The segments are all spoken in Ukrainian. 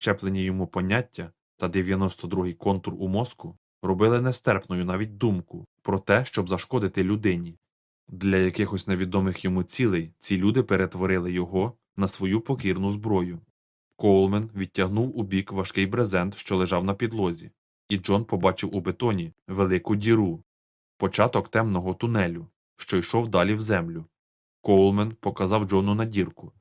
щеплені йому поняття та 92-й контур у мозку робили нестерпною навіть думку про те, щоб зашкодити людині. Для якихось невідомих йому цілей ці люди перетворили його на свою покірну зброю. Коулмен відтягнув у бік важкий брезент, що лежав на підлозі, і Джон побачив у бетоні велику діру, початок темного тунелю, що йшов далі в землю. Коулмен показав Джону на дірку.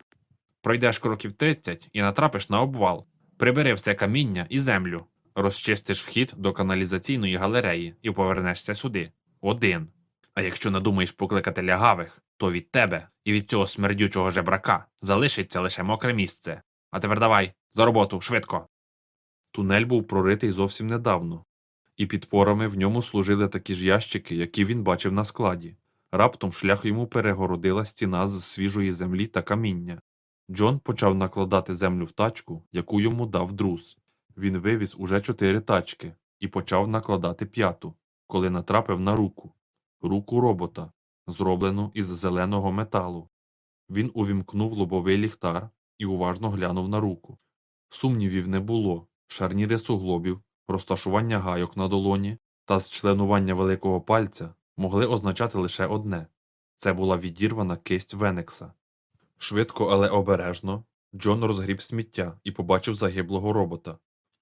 Пройдеш кроків 30 і натрапиш на обвал. Прибери все каміння і землю. Розчистиш вхід до каналізаційної галереї і повернешся сюди. Один. А якщо надумаєш покликати лягавих, то від тебе і від цього смердючого жебрака залишиться лише мокре місце. А тепер давай, за роботу, швидко. Тунель був проритий зовсім недавно, і підпорами в ньому служили такі ж ящики, які він бачив на складі. Раптом шлях йому перегородила стіна з свіжої землі та каміння. Джон почав накладати землю в тачку, яку йому дав друз. Він вивіз уже чотири тачки і почав накладати п'яту, коли натрапив на руку. Руку робота, зроблену із зеленого металу. Він увімкнув лобовий ліхтар і уважно глянув на руку. Сумнівів не було. Шарніри суглобів, розташування гайок на долоні та зчленування великого пальця могли означати лише одне це була відірвана кисть Венекса. Швидко, але обережно Джон розгріб сміття і побачив загиблого робота.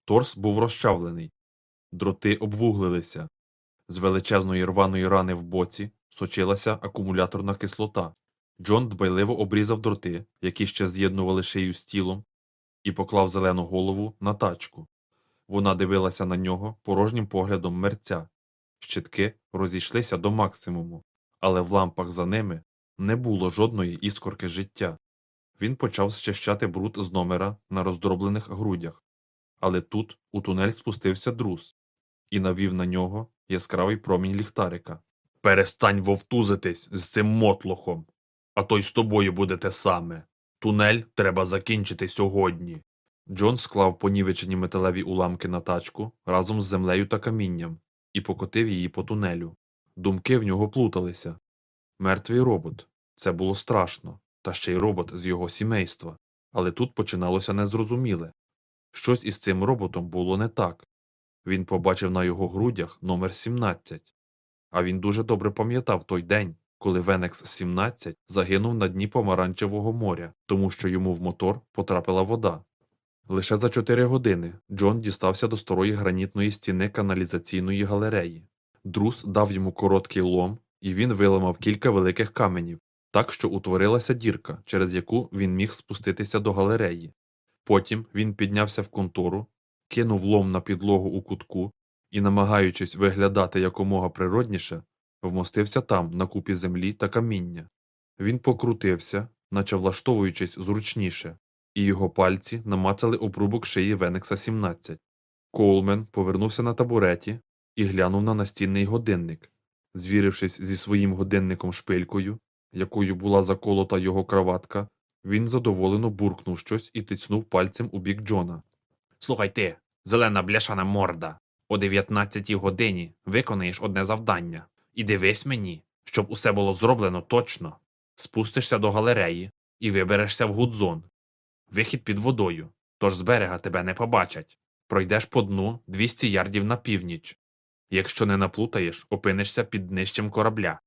Торс був розчавлений, дроти обвуглилися. З величезної рваної рани в боці сочилася акумуляторна кислота. Джон дбайливо обрізав дроти, які ще з'єднували шию з тілом, і поклав зелену голову на тачку. Вона дивилася на нього порожнім поглядом мерця. Щитки розійшлися до максимуму, але в лампах за ними не було жодної іскорки життя. Він почав зчищати бруд з номера на роздроблених грудях. Але тут у тунель спустився друз і навів на нього яскравий промінь ліхтарика. Перестань вовтузитись з цим мотлохом, а то й з тобою буде те саме. Тунель треба закінчити сьогодні. Джон склав понівечені металеві уламки на тачку разом з землею та камінням і покотив її по тунелю. Думки в нього плуталися. Мертвий робот. Це було страшно, та ще й робот з його сімейства. Але тут починалося незрозуміле. Щось із цим роботом було не так. Він побачив на його грудях номер 17. А він дуже добре пам'ятав той день, коли Венекс 17 загинув на дні помаранчевого моря, тому що йому в мотор потрапила вода. Лише за чотири години Джон дістався до старої гранітної стіни каналізаційної галереї. Друз дав йому короткий лом, і він виламав кілька великих каменів, так що утворилася дірка, через яку він міг спуститися до галереї. Потім він піднявся в контору, кинув лом на підлогу у кутку і, намагаючись виглядати якомога природніше, вмостився там, на купі землі та каміння. Він покрутився, наче влаштовуючись зручніше, і його пальці намацали обрубок шиї Венекса 17. Коулмен повернувся на табуреті і глянув на настінний годинник. Звірившись зі своїм годинником шпилькою, якою була заколота його краватка, він задоволено буркнув щось і тицнув пальцем у бік Джона. Слухай ти, зелена бляшана морда. О 19 годині виконаєш одне завдання. І дивись мені, щоб усе було зроблено точно. Спустишся до галереї і виберешся в гудзон. Вихід під водою, тож з берега тебе не побачать. Пройдеш по дну 200 ярдів на північ. Якщо не наплутаєш, опинишся під днищем корабля.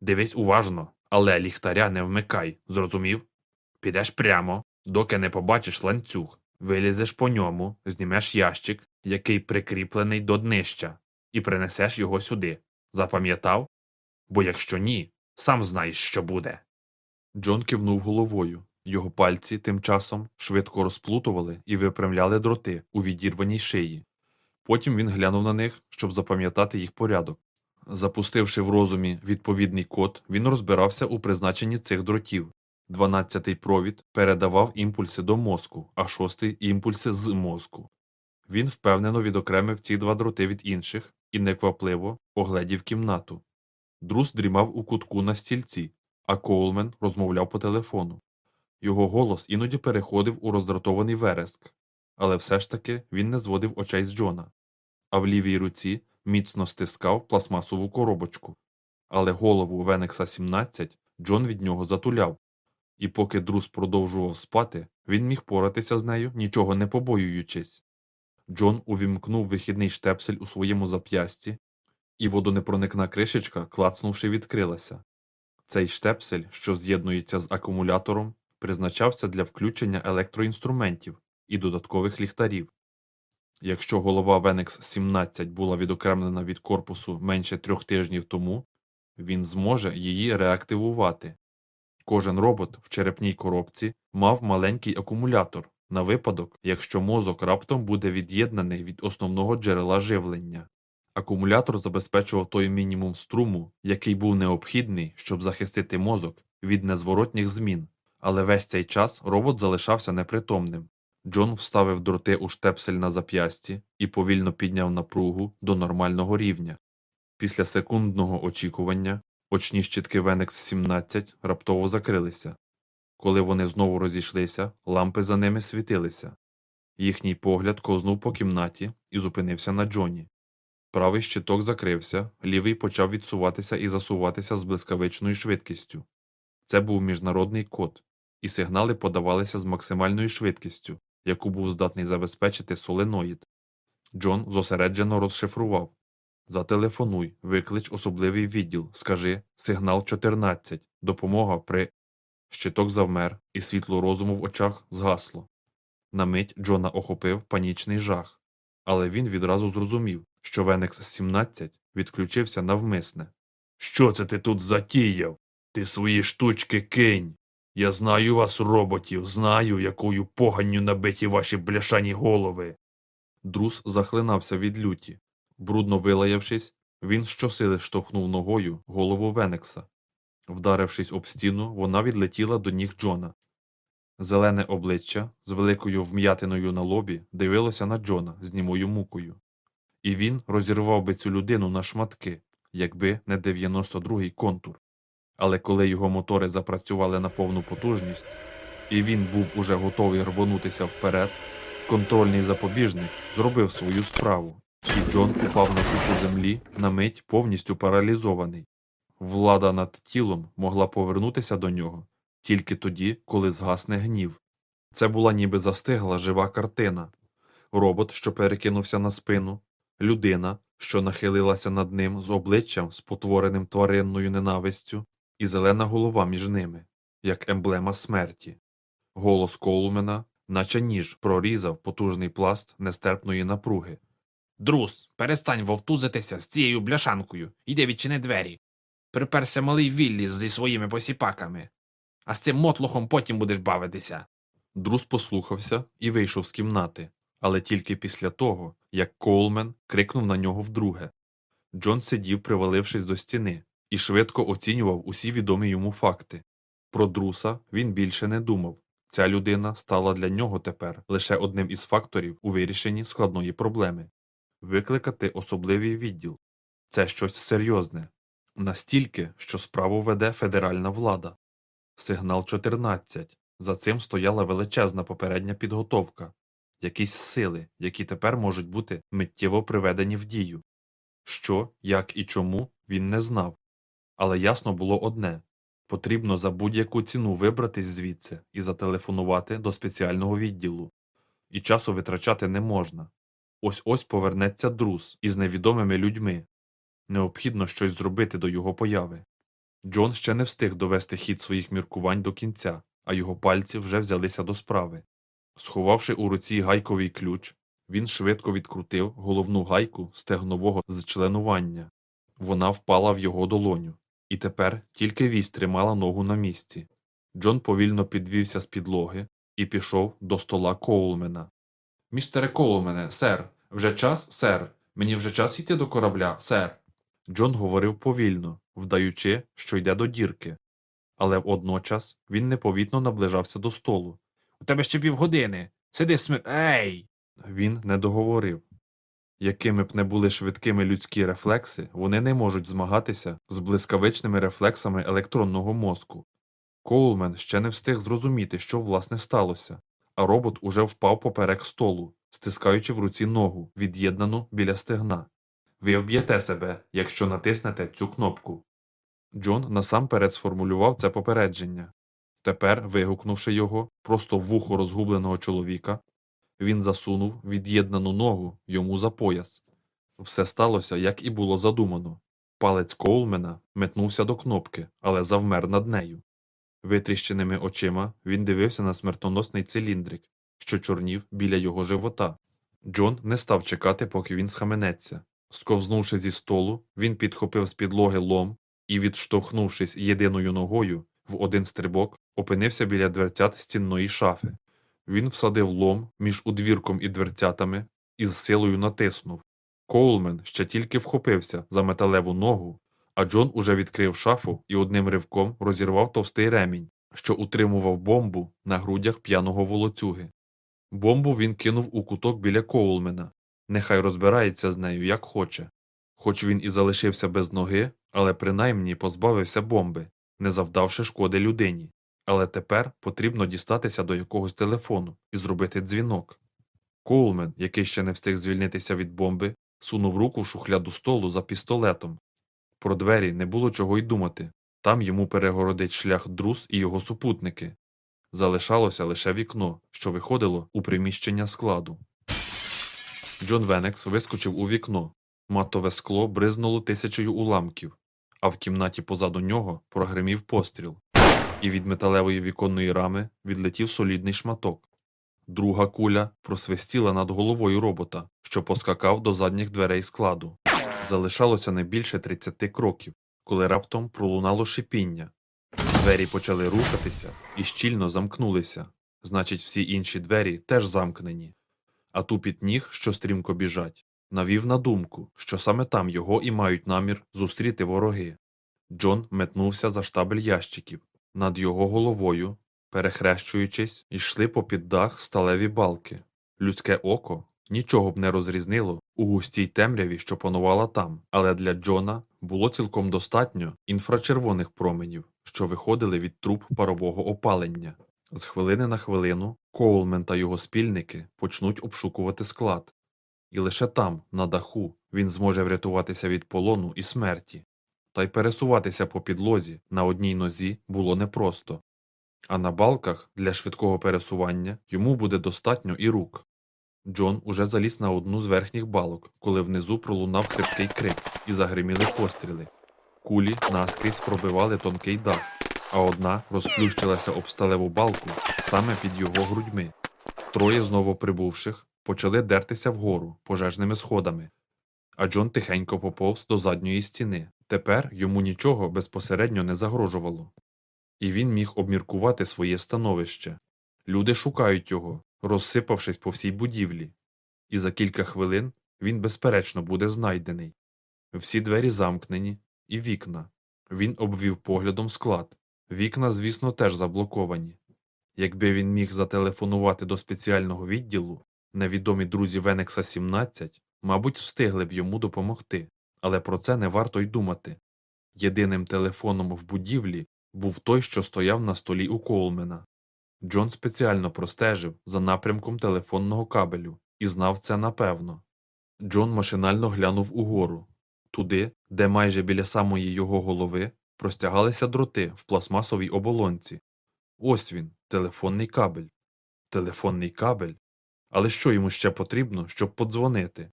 Дивись уважно, але ліхтаря не вмикай, зрозумів? Підеш прямо, доки не побачиш ланцюг, вилізеш по ньому, знімеш ящик, який прикріплений до днища, і принесеш його сюди. Запам'ятав? Бо якщо ні, сам знаєш, що буде. Джон кивнув головою. Його пальці тим часом швидко розплутували і випрямляли дроти у відірваній шиї. Потім він глянув на них, щоб запам'ятати їх порядок. Запустивши в розумі відповідний код, він розбирався у призначенні цих дротів. Дванадцятий провід передавав імпульси до мозку, а шостий імпульси з мозку. Він впевнено відокремив ці два дроти від інших і неквапливо огледів кімнату. Друз дрімав у кутку на стільці, а Коулмен розмовляв по телефону. Його голос іноді переходив у роздратований вереск, але все ж таки він не зводив очей з Джона, а в лівій руці міцно стискав пластмасову коробочку. Але голову Венекса 17 Джон від нього затуляв. І поки друз продовжував спати, він міг поратися з нею, нічого не побоюючись. Джон увімкнув вихідний штепсель у своєму зап'ясті, і водонепроникна кришечка, клацнувши, відкрилася. Цей штепсель, що з'єднується з акумулятором, призначався для включення електроінструментів і додаткових ліхтарів. Якщо голова Венекс 17 була відокремлена від корпусу менше трьох тижнів тому, він зможе її реактивувати. Кожен робот в черепній коробці мав маленький акумулятор на випадок, якщо мозок раптом буде від'єднаний від основного джерела живлення. Акумулятор забезпечував той мінімум струму, який був необхідний, щоб захистити мозок від незворотніх змін, але весь цей час робот залишався непритомним. Джон вставив дроти у штепсель на зап'ясті і повільно підняв напругу до нормального рівня. Після секундного очікування очні щітки Венекс 17 раптово закрилися. Коли вони знову розійшлися, лампи за ними світилися. Їхній погляд ковзнув по кімнаті і зупинився на Джоні. Правий щиток закрився, лівий почав відсуватися і засуватися з блискавичною швидкістю. Це був міжнародний код, і сигнали подавалися з максимальною швидкістю, яку був здатний забезпечити соленоїд. Джон зосереджено розшифрував Зателефонуй, виклич особливий відділ, скажи сигнал 14, допомога при. Щиток завмер, і світло розуму в очах згасло. На мить Джона охопив панічний жах, але він відразу зрозумів, що Венекс 17 відключився навмисне. Що це ти тут затіяв? Ти свої штучки кинь. Я знаю вас, роботів, знаю, якою поганню набиті ваші бляшані голови. Друз захлинався від люті. Брудно вилаявшись, він щосили штовхнув ногою голову Венекса. Вдарившись об стіну, вона відлетіла до ніг Джона. Зелене обличчя з великою вм'ятиною на лобі дивилося на Джона з німою мукою. І він розірвав би цю людину на шматки, якби не 92-й контур. Але коли його мотори запрацювали на повну потужність, і він був уже готовий рвонутися вперед, контрольний запобіжник зробив свою справу, і Джон упав на купу землі, на мить повністю паралізований. Влада над тілом могла повернутися до нього тільки тоді, коли згасне гнів. Це була ніби застигла жива картина. Робот, що перекинувся на спину, людина, що нахилилася над ним з обличчям, спотвореним тваринною ненавистю, і зелена голова між ними, як емблема смерті. Голос Коулмена, наче ніж, прорізав потужний пласт нестерпної напруги. Друз, перестань вовтузитися з цією бляшанкою. Іди відчини двері. Приперся малий Віллі зі своїми посіпаками. А з цим мотлохом потім будеш бавитися. Друз послухався і вийшов з кімнати, але тільки після того, як Коулмен крикнув на нього вдруге. Джон сидів, привалившись до стіни, і швидко оцінював усі відомі йому факти. Про друса він більше не думав. Ця людина стала для нього тепер лише одним із факторів у вирішенні складної проблеми. Викликати особливий відділ це щось серйозне, настільки, що справу веде федеральна влада. Сигнал 14. За цим стояла величезна попередня підготовка, якісь сили, які тепер можуть бути миттєво приведені в дію. Що, як і чому він не знав. Але ясно було одне потрібно за будь-яку ціну вибратись звідси і зателефонувати до спеціального відділу. І часу витрачати не можна. Ось ось повернеться друз із невідомими людьми. Необхідно щось зробити до його появи. Джон ще не встиг довести хід своїх міркувань до кінця, а його пальці вже взялися до справи. Сховавши у руці гайковий ключ, він швидко відкрутив головну гайку стегнового зчленування. Вона впала в його долоню, і тепер тільки вісь тримала ногу на місці. Джон повільно підвівся з підлоги і пішов до стола Коулмена. Містере Коулмене, сер, вже час, сер. Мені вже час йти до корабля, сер. Джон говорив повільно, вдаючи, що йде до дірки. Але водночас він непомітно наближався до столу. У тебе ще півгодини. Сиди смир. Ей! Він не договорив. Якими б не були швидкими людські рефлекси, вони не можуть змагатися з блискавичними рефлексами електронного мозку. Коулмен ще не встиг зрозуміти, що власне сталося, а робот уже впав поперек столу, стискаючи в руці ногу, від'єднану біля стегна. Ви вб'єте себе, якщо натиснете цю кнопку. Джон насамперед сформулював це попередження. Тепер, вигукнувши його, просто в вухо розгубленого чоловіка, він засунув від'єднану ногу йому за пояс. Все сталося, як і було задумано. Палець Коулмена метнувся до кнопки, але завмер над нею. Витріщеними очима він дивився на смертоносний циліндрик, що чорнів біля його живота. Джон не став чекати, поки він схаменеться. Сковзнувши зі столу, він підхопив з підлоги лом і, відштовхнувшись єдиною ногою, в один стрибок опинився біля дверцят стінної шафи. Він всадив лом між удвірком і дверцятами і з силою натиснув. Коулмен ще тільки вхопився за металеву ногу, а Джон уже відкрив шафу і одним ривком розірвав товстий ремінь, що утримував бомбу на грудях п'яного волоцюги. Бомбу він кинув у куток біля Коулмена. Нехай розбирається з нею, як хоче. Хоч він і залишився без ноги, але принаймні позбавився бомби, не завдавши шкоди людині. Але тепер потрібно дістатися до якогось телефону і зробити дзвінок. Коулмен, який ще не встиг звільнитися від бомби, сунув руку в шухляду столу за пістолетом. Про двері не було чого й думати. Там йому перегородить шлях друз і його супутники. Залишалося лише вікно, що виходило у приміщення складу. Джон Венекс вискочив у вікно. Матове скло бризнуло тисячею уламків, а в кімнаті позаду нього прогримів постріл, і від металевої віконної рами відлетів солідний шматок. Друга куля просвистіла над головою робота, що поскакав до задніх дверей складу. Залишалося не більше 30 кроків, коли раптом пролунало шипіння. Двері почали рухатися і щільно замкнулися. Значить, всі інші двері теж замкнені. А тупіт ніг, що стрімко біжать, навів на думку, що саме там його і мають намір зустріти вороги. Джон метнувся за штабель ящиків. Над його головою, перехрещуючись, йшли попід дах сталеві балки. Людське око нічого б не розрізнило у густій темряві, що панувала там, але для Джона було цілком достатньо інфрачервоних променів, що виходили від труб парового опалення. З хвилини на хвилину Коулмен та його спільники почнуть обшукувати склад, і лише там, на даху, він зможе врятуватися від полону і смерті. Та й пересуватися по підлозі на одній нозі було непросто, а на балках для швидкого пересування йому буде достатньо і рук. Джон уже заліз на одну з верхніх балок, коли внизу пролунав хрипкий крик і загриміли постріли. Кулі наскрізь пробивали тонкий дах, а одна розплющилася об сталеву балку саме під його грудьми. Троє знову прибувших почали дертися вгору пожежними сходами, а Джон тихенько поповз до задньої стіни. Тепер йому нічого безпосередньо не загрожувало. І він міг обміркувати своє становище. Люди шукають його, розсипавшись по всій будівлі, і за кілька хвилин він, безперечно, буде знайдений. Всі двері замкнені, і вікна. Він обвів поглядом склад. Вікна, звісно, теж заблоковані. Якби він міг зателефонувати до спеціального відділу, невідомі друзі Венекса 17, мабуть, встигли б йому допомогти, але про це не варто й думати. Єдиним телефоном в будівлі був той, що стояв на столі у Коулмена. Джон спеціально простежив за напрямком телефонного кабелю і знав це напевно. Джон машинально глянув угору, туди, де майже біля самої його голови простягалися дроти в пластмасовій оболонці. Ось він, телефонний кабель. Телефонний кабель? Але що йому ще потрібно, щоб подзвонити?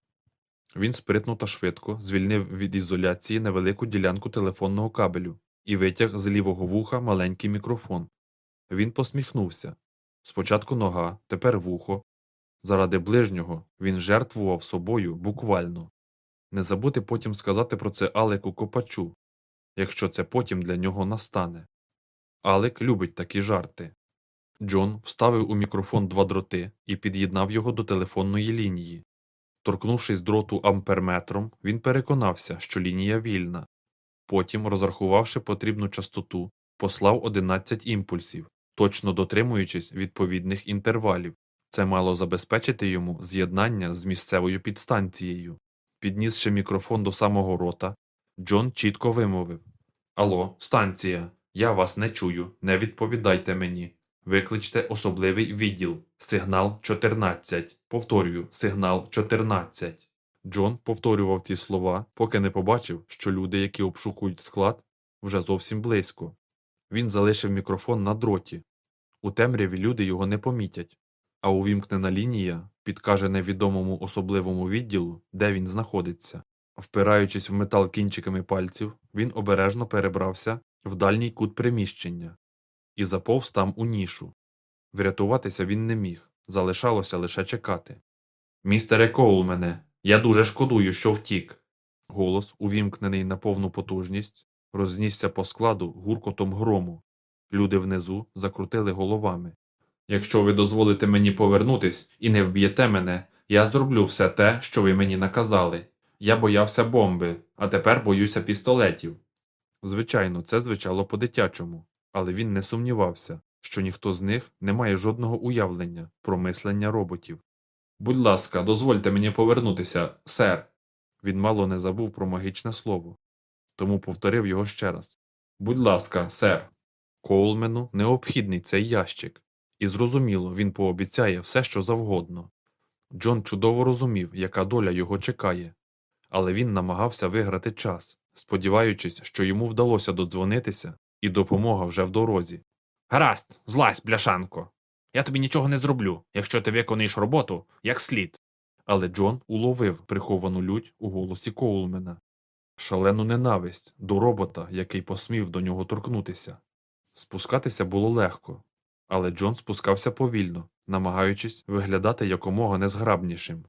Він спритно та швидко звільнив від ізоляції невелику ділянку телефонного кабелю і витяг з лівого вуха маленький мікрофон. Він посміхнувся. Спочатку нога, тепер вухо. Заради ближнього він жертвував собою буквально. Не забути потім сказати про це Алеку Копачу, якщо це потім для нього настане. Алек любить такі жарти. Джон вставив у мікрофон два дроти і під'єднав його до телефонної лінії. Торкнувшись дроту амперметром, він переконався, що лінія вільна. Потім, розрахувавши потрібну частоту, послав 11 імпульсів, точно дотримуючись відповідних інтервалів. Це мало забезпечити йому з'єднання з місцевою підстанцією. Піднісши мікрофон до самого рота, Джон чітко вимовив Алло, станція, я вас не чую, не відповідайте мені. Викличте особливий відділ. Сигнал 14. Повторюю, сигнал 14. Джон повторював ці слова, поки не побачив, що люди, які обшукують склад, вже зовсім близько. Він залишив мікрофон на дроті. У темряві люди його не помітять, а увімкнена лінія підкаже невідомому особливому відділу, де він знаходиться. Впираючись в метал кінчиками пальців, він обережно перебрався в дальній кут приміщення і заповз там у нішу. Врятуватися він не міг, залишалося лише чекати. Містере Коулмене, я дуже шкодую, що втік. Голос, увімкнений на повну потужність, рознісся по складу гуркотом грому. Люди внизу закрутили головами. Якщо ви дозволите мені повернутись і не вб'єте мене, я зроблю все те, що ви мені наказали. Я боявся бомби, а тепер боюся пістолетів. Звичайно, це звучало по-дитячому, але він не сумнівався, що ніхто з них не має жодного уявлення про мислення роботів. Будь ласка, дозвольте мені повернутися, сер. Він мало не забув про магічне слово, тому повторив його ще раз. Будь ласка, сер. Коулмену необхідний цей ящик, і зрозуміло, він пообіцяє все, що завгодно. Джон чудово розумів, яка доля його чекає, але він намагався виграти час, сподіваючись, що йому вдалося додзвонитися, і допомога вже в дорозі. Гаразд, злазь, бляшанко. Я тобі нічого не зроблю, якщо ти виконаєш роботу як слід. Але Джон уловив приховану лють у голосі Коулмена, шалену ненависть до робота, який посмів до нього торкнутися. Спускатися було легко, але Джон спускався повільно, намагаючись виглядати якомога незграбнішим.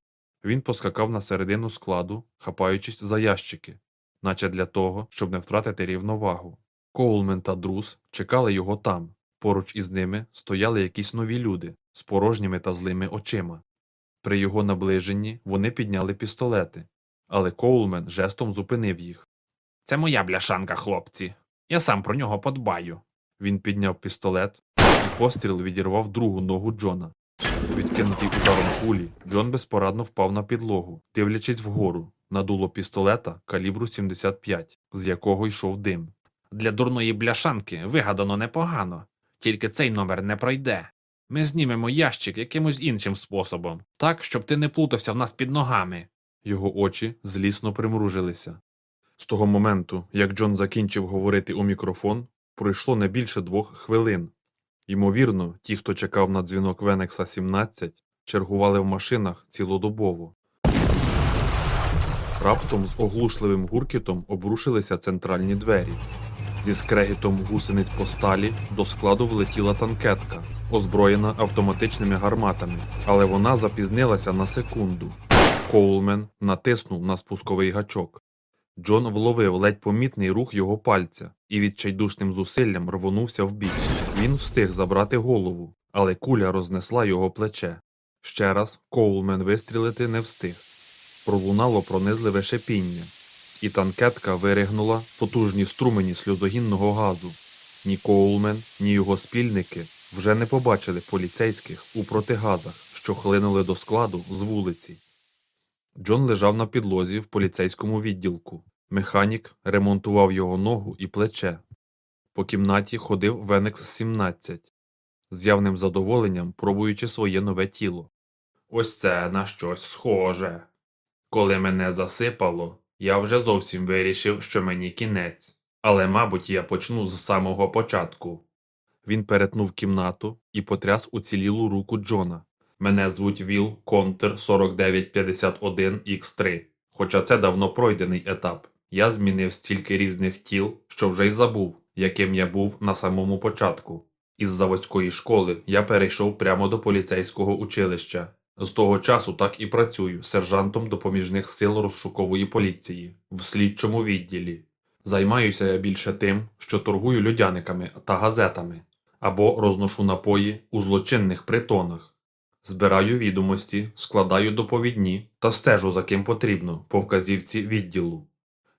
Він поскакав на середину складу, хапаючись за ящики, наче для того, щоб не втратити рівновагу. Коулмен та Друз чекали його там. Поруч із ними стояли якісь нові люди з порожніми та злими очима. При його наближенні вони підняли пістолети, але Коулмен жестом зупинив їх. Це моя бляшанка, хлопці. Я сам про нього подбаю. Він підняв пістолет, і постріл відірвав другу ногу Джона. Відкинутий ударом кулі, Джон безпорадно впав на підлогу, дивлячись вгору, на дуло пістолета калібру 75, з якого йшов дим. Для дурної бляшанки вигадано непогано, тільки цей номер не пройде. Ми знімемо ящик якимось іншим способом, так, щоб ти не плутався в нас під ногами. Його очі злісно примружилися. З того моменту, як Джон закінчив говорити у мікрофон, пройшло не більше двох хвилин. Ймовірно, ті, хто чекав на дзвінок Венекса 17, чергували в машинах цілодобово. Раптом з оглушливим гуркітом обрушилися центральні двері. Зі скрегітом гусениць по сталі до складу влетіла танкетка, озброєна автоматичними гарматами, але вона запізнилася на секунду. Коулмен натиснув на спусковий гачок. Джон вловив ледь помітний рух його пальця і відчайдушним зусиллям рвонувся вбік. Він встиг забрати голову, але куля рознесла його плече. Ще раз Коулмен вистрілити не встиг. Пролунало пронизливе шипіння, і танкетка виригнула потужні струмені сльозогінного газу. Ні Коулмен, ні його спільники вже не побачили поліцейських у протигазах, що хлинули до складу з вулиці. Джон лежав на підлозі в поліцейському відділку. Механік ремонтував його ногу і плече. По кімнаті ходив Венекс 17, з явним задоволенням пробуючи своє нове тіло. Ось це на щось схоже. Коли мене засипало, я вже зовсім вирішив, що мені кінець. Але, мабуть, я почну з самого початку. Він перетнув кімнату і потряс уцілілу руку Джона. Мене звуть Віл Контр 4951 X3. Хоча це давно пройдений етап. Я змінив стільки різних тіл, що вже й забув, яким я був на самому початку. Із заводської школи я перейшов прямо до поліцейського училища. З того часу так і працюю сержантом допоміжних сил розшукової поліції в слідчому відділі. Займаюся я більше тим, що торгую людяниками та газетами або розношу напої у злочинних притонах. Збираю відомості, складаю доповідні та стежу за ким потрібно по вказівці відділу.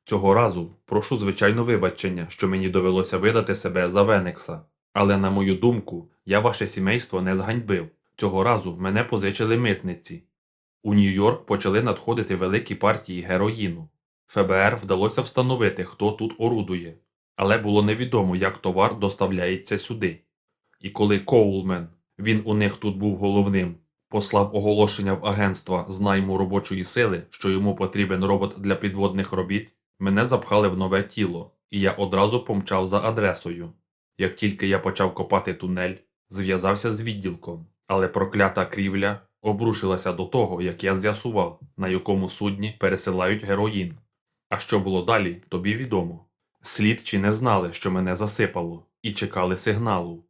Цього разу прошу звичайно вибачення, що мені довелося видати себе за Венекса. Але, на мою думку, я ваше сімейство не зганьбив. Цього разу мене позичили митниці. У Нью-Йорк почали надходити великі партії героїну. ФБР вдалося встановити, хто тут орудує, але було невідомо, як товар доставляється сюди. І коли Коулмен, він у них тут був головним, послав оголошення в агентства з найму робочої сили, що йому потрібен робот для підводних робіт, мене запхали в нове тіло, і я одразу помчав за адресою. Як тільки я почав копати тунель, зв'язався з відділком, але проклята крівля обрушилася до того, як я з'ясував, на якому судні пересилають героїн. А що було далі, тобі відомо. Слідчі не знали, що мене засипало, і чекали сигналу.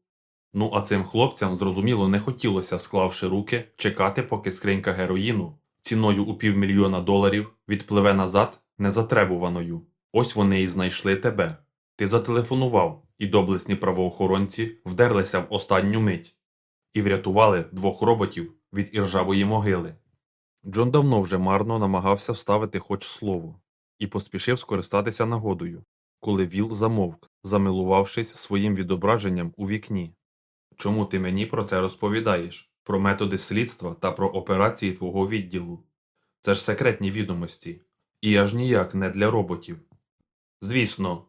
Ну а цим хлопцям зрозуміло не хотілося, склавши руки, чекати, поки скринька героїну ціною у півмільйона доларів відпливе назад незатребуваною. Ось вони і знайшли тебе. Ти зателефонував, і доблесні правоохоронці вдерлися в останню мить і врятували двох роботів від іржавої могили. Джон давно вже марно намагався вставити хоч слово і поспішив скористатися нагодою, коли Віл замовк, замилувавшись своїм відображенням у вікні. Чому ти мені про це розповідаєш? Про методи слідства та про операції твого відділу? Це ж секретні відомості, і аж ніяк не для роботів. Звісно,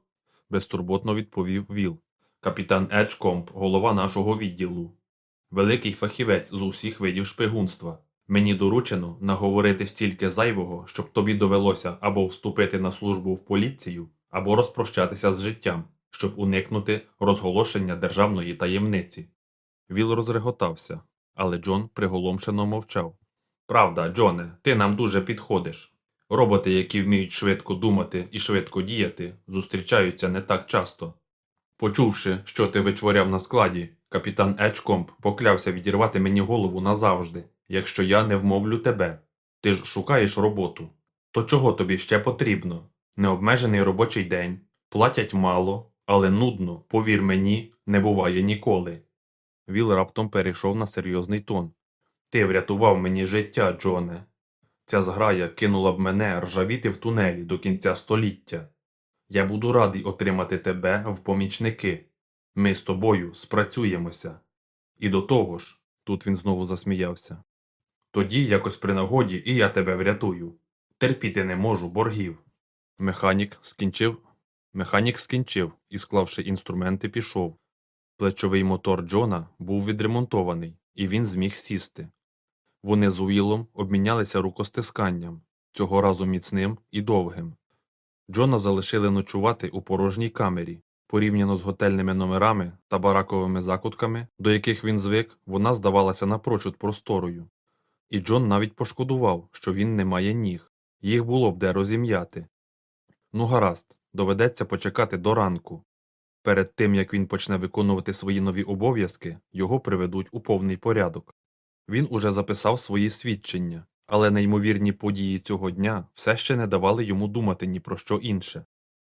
безтурботно відповів Віл. Капітан Еджкомп, голова нашого відділу. Великий фахівець з усіх видів шпигунства. Мені доручено наговорити стільки зайвого, щоб тобі довелося або вступити на службу в поліцію, або розпрощатися з життям, щоб уникнути розголошення державної таємниці. Віл розреготався, але Джон приголомшено мовчав. Правда, Джоне, ти нам дуже підходиш. Роботи, які вміють швидко думати і швидко діяти, зустрічаються не так часто. Почувши, що ти вичворяв на складі, капітан Еджкомп поклявся відірвати мені голову назавжди, якщо я не вмовлю тебе. Ти ж шукаєш роботу. То чого тобі ще потрібно? Необмежений робочий день, платять мало, але нудно, повір мені, не буває ніколи. Віл раптом перейшов на серйозний тон. Ти врятував мені життя, Джоне. Ця зграя кинула б мене ржавіти в тунелі до кінця століття. Я буду радий отримати тебе в помічники. Ми з тобою спрацюємося. І до того ж, тут він знову засміявся. Тоді якось при нагоді і я тебе врятую. Терпіти не можу боргів. Механік скінчив. Механік скінчив і, склавши інструменти, пішов. Плечовий мотор Джона був відремонтований, і він зміг сісти. Вони з Уілом обмінялися рукостисканням, цього разу міцним і довгим. Джона залишили ночувати у порожній камері. Порівняно з готельними номерами та бараковими закутками, до яких він звик, вона здавалася напрочуд просторою. І Джон навіть пошкодував, що він не має ніг. Їх було б де розім'яти. Ну, гаразд, доведеться почекати до ранку. Перед тим як він почне виконувати свої нові обов'язки, його приведуть у повний порядок. Він уже записав свої свідчення, але неймовірні події цього дня все ще не давали йому думати ні про що інше.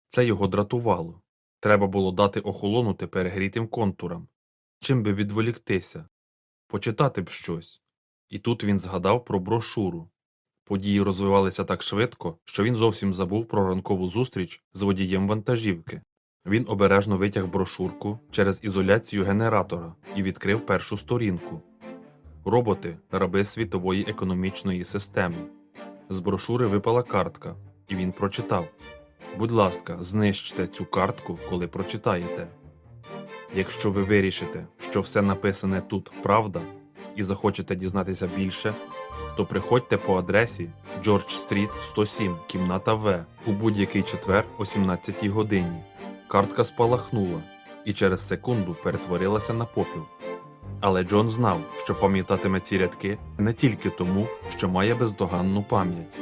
Це його дратувало. Треба було дати охолонути перегрітим контурам. Чим би відволіктися? Почитати б щось. І тут він згадав про брошуру. Події розвивалися так швидко, що він зовсім забув про ранкову зустріч з водієм вантажівки. Він обережно витяг брошурку через ізоляцію генератора і відкрив першу сторінку. Роботи раби світової економічної системи. З брошури випала картка, і він прочитав Будь ласка, знищте цю картку, коли прочитаєте. Якщо ви вирішите, що все написане тут правда, і захочете дізнатися більше, то приходьте по адресі George Street 107, кімната В у будь-який четвер о 17 годині. Картка спалахнула і через секунду перетворилася на попіл. Але Джон знав, що пам'ятатиме ці рядки не тільки тому, що має бездоганну пам'ять.